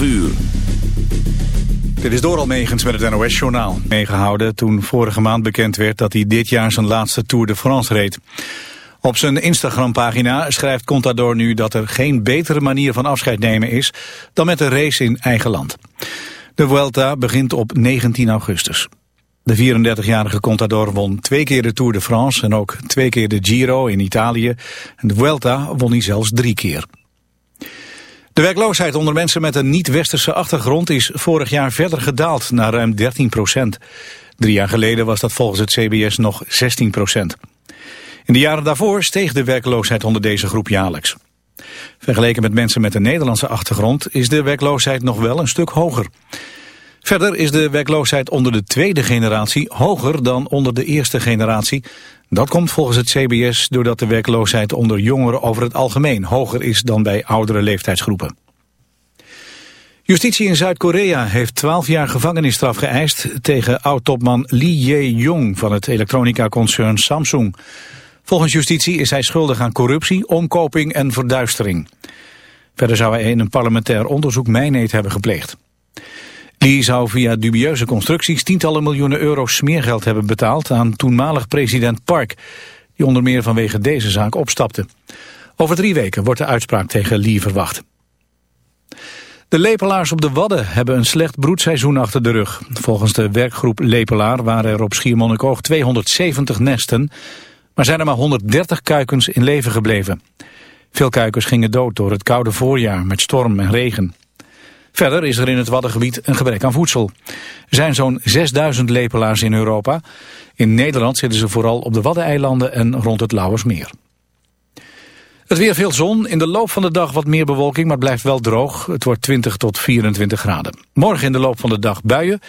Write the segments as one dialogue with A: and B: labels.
A: 12 uur.
B: Dit is Doral Megens met het NOS-journaal. Meegehouden toen vorige maand bekend werd dat hij dit jaar zijn laatste Tour de France reed. Op zijn Instagram-pagina schrijft Contador nu dat er geen betere manier van afscheid nemen is dan met een race in eigen land. De Vuelta begint op 19 augustus. De 34-jarige Contador won twee keer de Tour de France en ook twee keer de Giro in Italië. En de Vuelta won hij zelfs drie keer. De werkloosheid onder mensen met een niet-westerse achtergrond is vorig jaar verder gedaald naar ruim 13 procent. Drie jaar geleden was dat volgens het CBS nog 16 procent. In de jaren daarvoor steeg de werkloosheid onder deze groep jaarlijks. Vergeleken met mensen met een Nederlandse achtergrond is de werkloosheid nog wel een stuk hoger. Verder is de werkloosheid onder de tweede generatie hoger dan onder de eerste generatie. Dat komt volgens het CBS doordat de werkloosheid onder jongeren over het algemeen hoger is dan bij oudere leeftijdsgroepen. Justitie in Zuid-Korea heeft 12 jaar gevangenisstraf geëist tegen oud-topman Lee Jae-jong van het elektronica-concern Samsung. Volgens justitie is hij schuldig aan corruptie, omkoping en verduistering. Verder zou hij in een parlementair onderzoek mijneet hebben gepleegd. Lee zou via dubieuze constructies tientallen miljoenen euro's smeergeld hebben betaald aan toenmalig president Park, die onder meer vanwege deze zaak opstapte. Over drie weken wordt de uitspraak tegen Lee verwacht. De lepelaars op de Wadden hebben een slecht broedseizoen achter de rug. Volgens de werkgroep Lepelaar waren er op Schiermonnikoog 270 nesten, maar zijn er maar 130 kuikens in leven gebleven. Veel kuikens gingen dood door het koude voorjaar met storm en regen. Verder is er in het Waddengebied een gebrek aan voedsel. Er zijn zo'n 6000 lepelaars in Europa. In Nederland zitten ze vooral op de Waddeneilanden en rond het Lauwersmeer. Het weer veel zon, in de loop van de dag wat meer bewolking, maar het blijft wel droog. Het wordt 20 tot 24 graden. Morgen in de loop van de dag buien.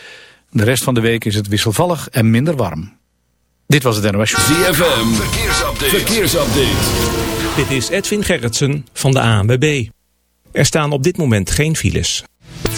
B: De rest van de week is het wisselvallig en minder warm. Dit was het NOS
A: ZFM, verkeersupdate. verkeersupdate.
C: Dit is Edwin Gerritsen van de ANWB. Er staan op dit moment geen files.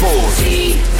D: See.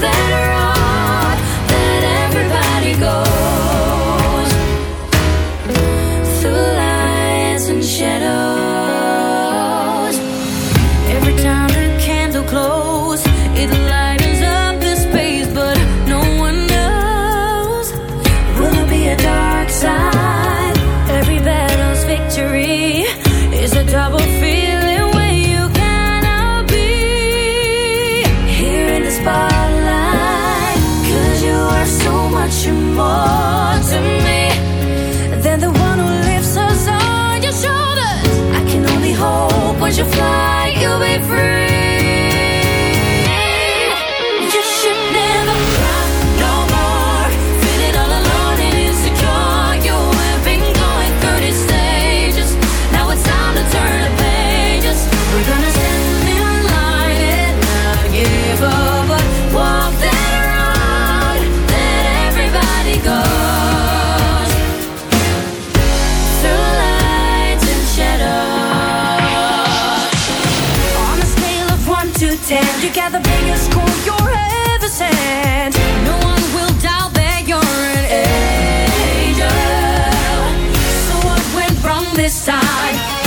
D: that this time?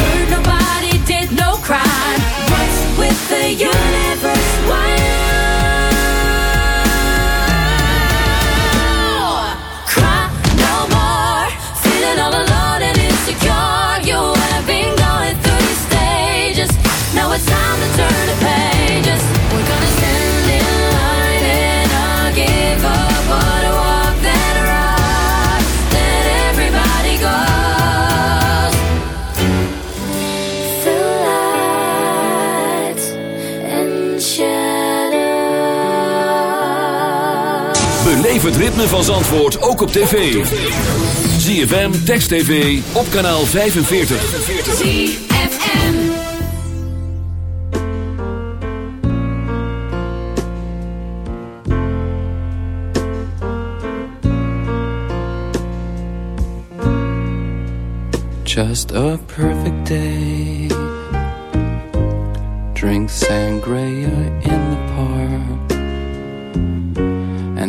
A: Beleef het ritme van Zandvoort ook op tv. ZFM, Text TV, op kanaal 45.
D: ZFM.
E: Just a perfect day. Drink sangria in the.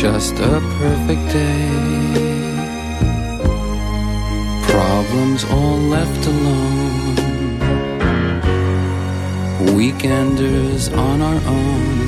E: Just a perfect day. Problems all left alone. Weekenders on our own.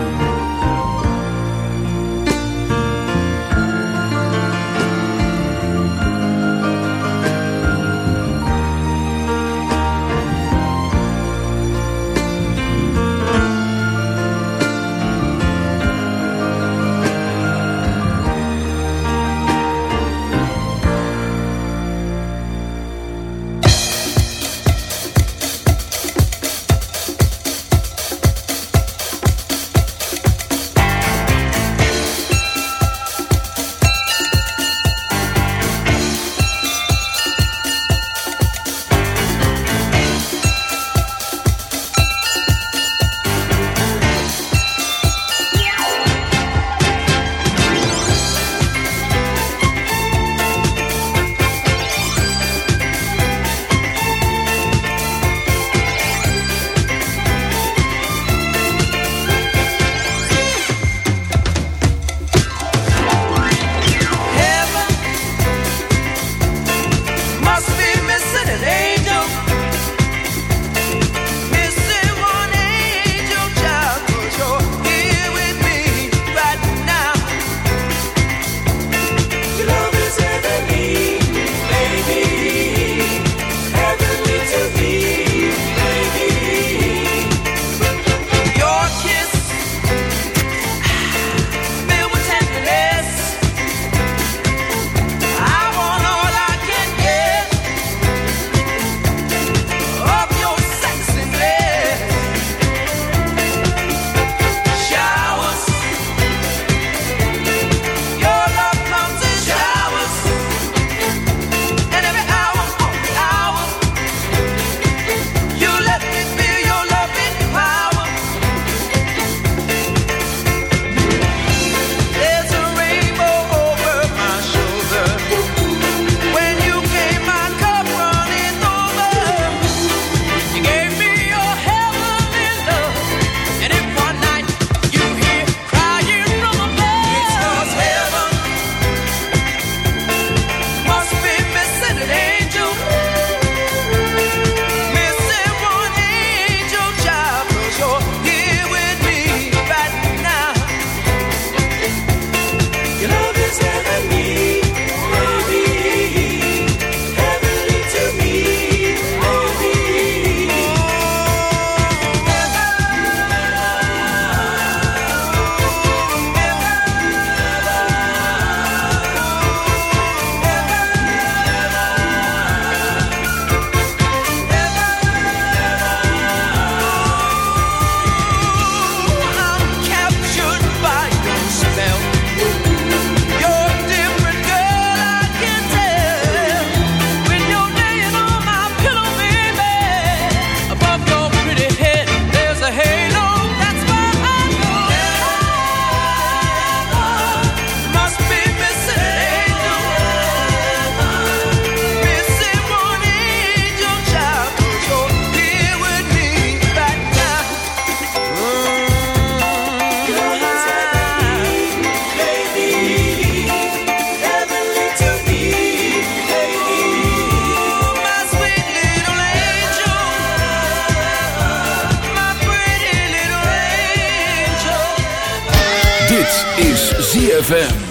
F: ZFM.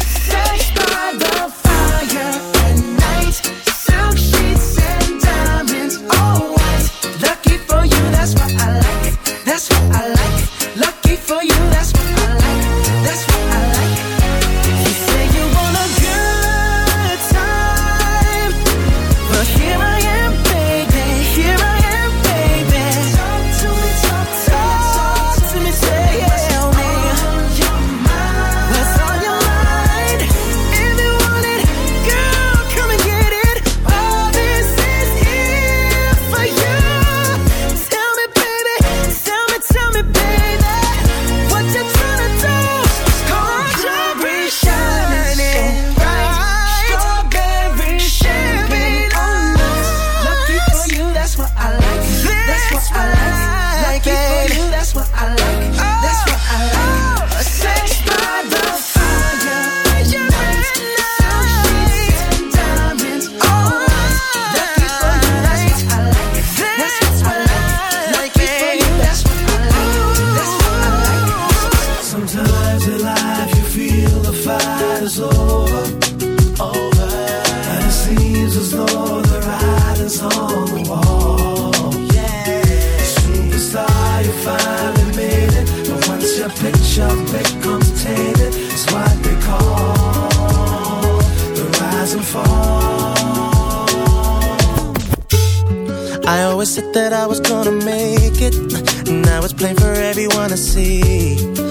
G: Sometimes in life you feel the fight is over, over, and it seems as though the writing's on the wall. Yeah, superstar, you finally made it, but once your picture becomes tainted, it's what they call the rise and fall.
H: I always said that I was gonna make it. Now it's plain for everyone to see.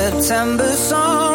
I: September song,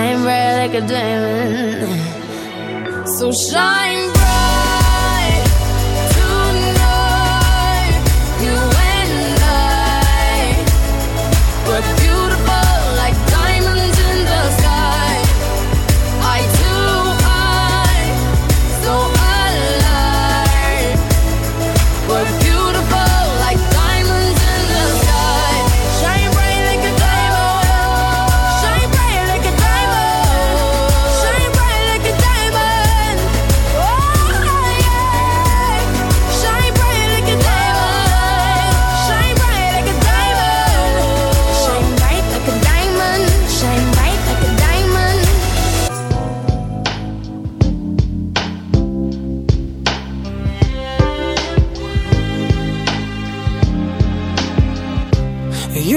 D: shine bright like a diamond. So shine.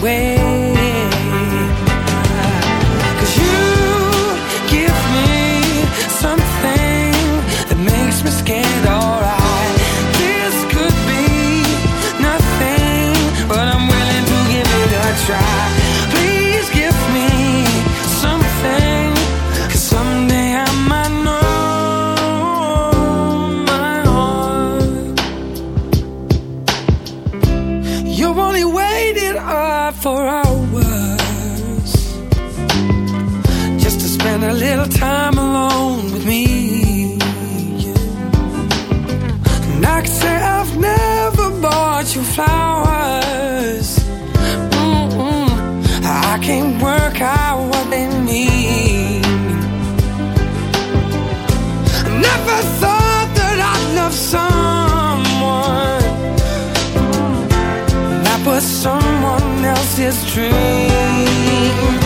J: away. for hours just to spend a little time alone with me. Yeah. And I can say I've never bought you flowers else's dream.